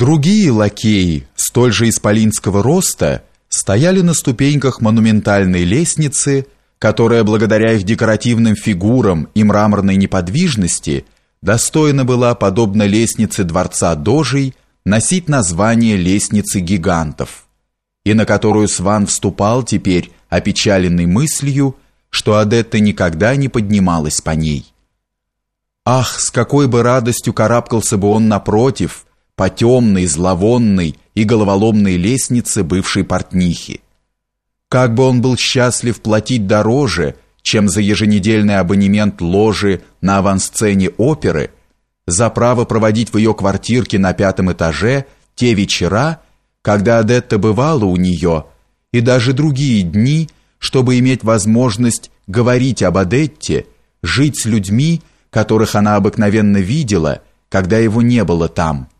Другие лакеи, столь же исполинского роста, стояли на ступеньках монументальной лестницы, которая благодаря их декоративным фигурам и мраморной неподвижности достойна была, подобно лестнице дворца Дожей, носить название лестницы гигантов, и на которую Сван вступал теперь, опечаленный мыслью, что Адетта никогда не поднималась по ней. Ах, с какой бы радостью карабкался бы он напротив – по темной, зловонной и головоломной лестнице бывшей портнихи. Как бы он был счастлив платить дороже, чем за еженедельный абонемент ложи на авансцене оперы, за право проводить в ее квартирке на пятом этаже те вечера, когда Адетта бывала у нее, и даже другие дни, чтобы иметь возможность говорить об Адетте, жить с людьми, которых она обыкновенно видела, когда его не было там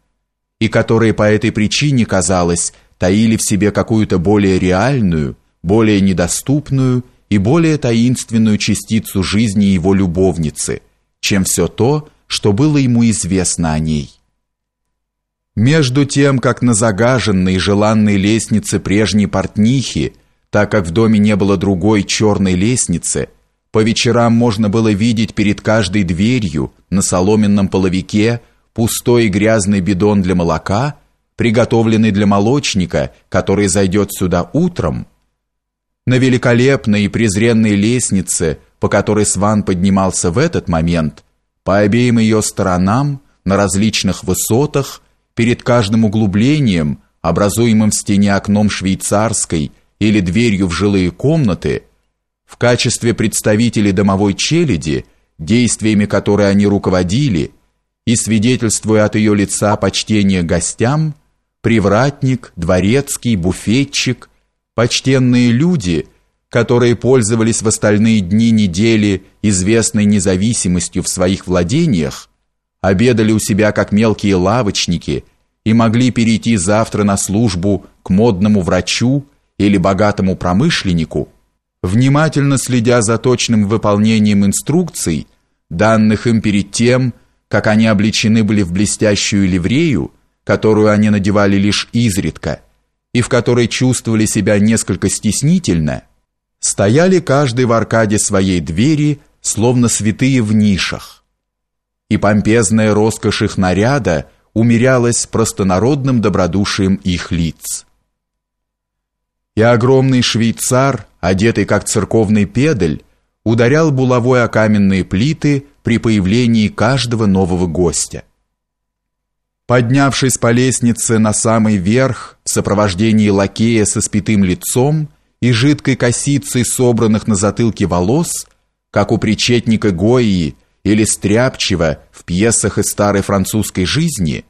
и которые по этой причине, казалось, таили в себе какую-то более реальную, более недоступную и более таинственную частицу жизни его любовницы, чем все то, что было ему известно о ней. Между тем, как на загаженной желанной лестнице прежней портнихи, так как в доме не было другой черной лестницы, по вечерам можно было видеть перед каждой дверью на соломенном половике пустой и грязный бидон для молока, приготовленный для молочника, который зайдет сюда утром, на великолепной и презренной лестнице, по которой Сван поднимался в этот момент, по обеим ее сторонам, на различных высотах, перед каждым углублением, образуемым в стене окном швейцарской или дверью в жилые комнаты, в качестве представителей домовой челяди, действиями которой они руководили, и свидетельствуя от ее лица почтение гостям, привратник, дворецкий, буфетчик, почтенные люди, которые пользовались в остальные дни недели известной независимостью в своих владениях, обедали у себя как мелкие лавочники и могли перейти завтра на службу к модному врачу или богатому промышленнику, внимательно следя за точным выполнением инструкций, данных им перед тем, как они облечены были в блестящую ливрею, которую они надевали лишь изредка, и в которой чувствовали себя несколько стеснительно, стояли каждый в аркаде своей двери, словно святые в нишах. И помпезная роскошь их наряда умерялась простонародным добродушием их лиц. И огромный швейцар, одетый как церковный педаль, ударял булавой о каменные плиты при появлении каждого нового гостя. Поднявшись по лестнице на самый верх в сопровождении лакея со спитым лицом и жидкой косицей собранных на затылке волос, как у причетника Гои или Стряпчева в пьесах из старой французской жизни,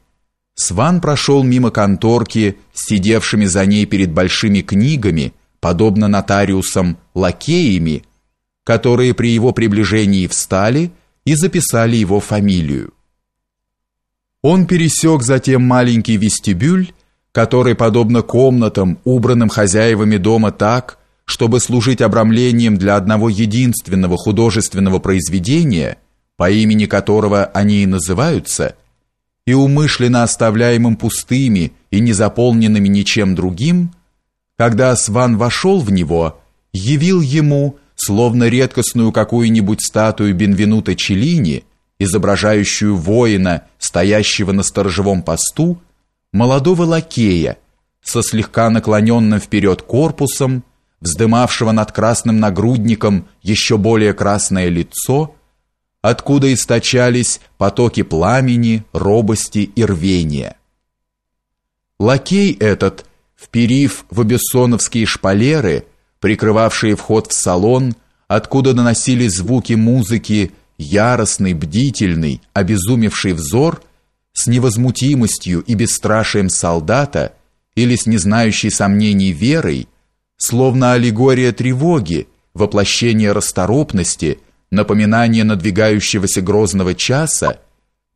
Сван прошел мимо конторки сидевшими за ней перед большими книгами, подобно нотариусам, лакеями, которые при его приближении встали и записали его фамилию. Он пересек затем маленький вестибюль, который, подобно комнатам, убранным хозяевами дома так, чтобы служить обрамлением для одного единственного художественного произведения, по имени которого они и называются, и умышленно оставляемым пустыми и не заполненными ничем другим, когда Сван вошел в него, явил ему словно редкостную какую-нибудь статую Бенвенута Челлини, изображающую воина, стоящего на сторожевом посту, молодого лакея со слегка наклоненным вперед корпусом, вздымавшего над красным нагрудником еще более красное лицо, откуда источались потоки пламени, робости и рвения. Лакей этот, вперив в абессоновские шпалеры, прикрывавшие вход в салон, откуда доносились звуки музыки, яростный, бдительный, обезумевший взор с невозмутимостью и бесстрашием солдата или с незнающей сомнений верой, словно аллегория тревоги, воплощение расторопности, напоминание надвигающегося грозного часа,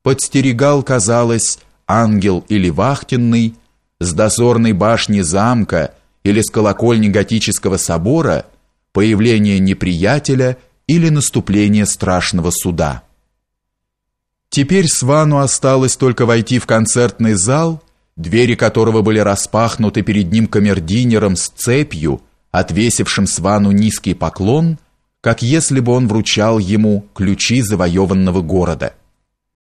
подстерегал, казалось, ангел или вахтенный с дозорной башни замка или с колокольни готического собора появление неприятеля или наступление страшного суда. Теперь Свану осталось только войти в концертный зал двери которого были распахнуты перед ним камердинером с цепью, отвесившим Свану низкий поклон, как если бы он вручал ему ключи завоеванного города.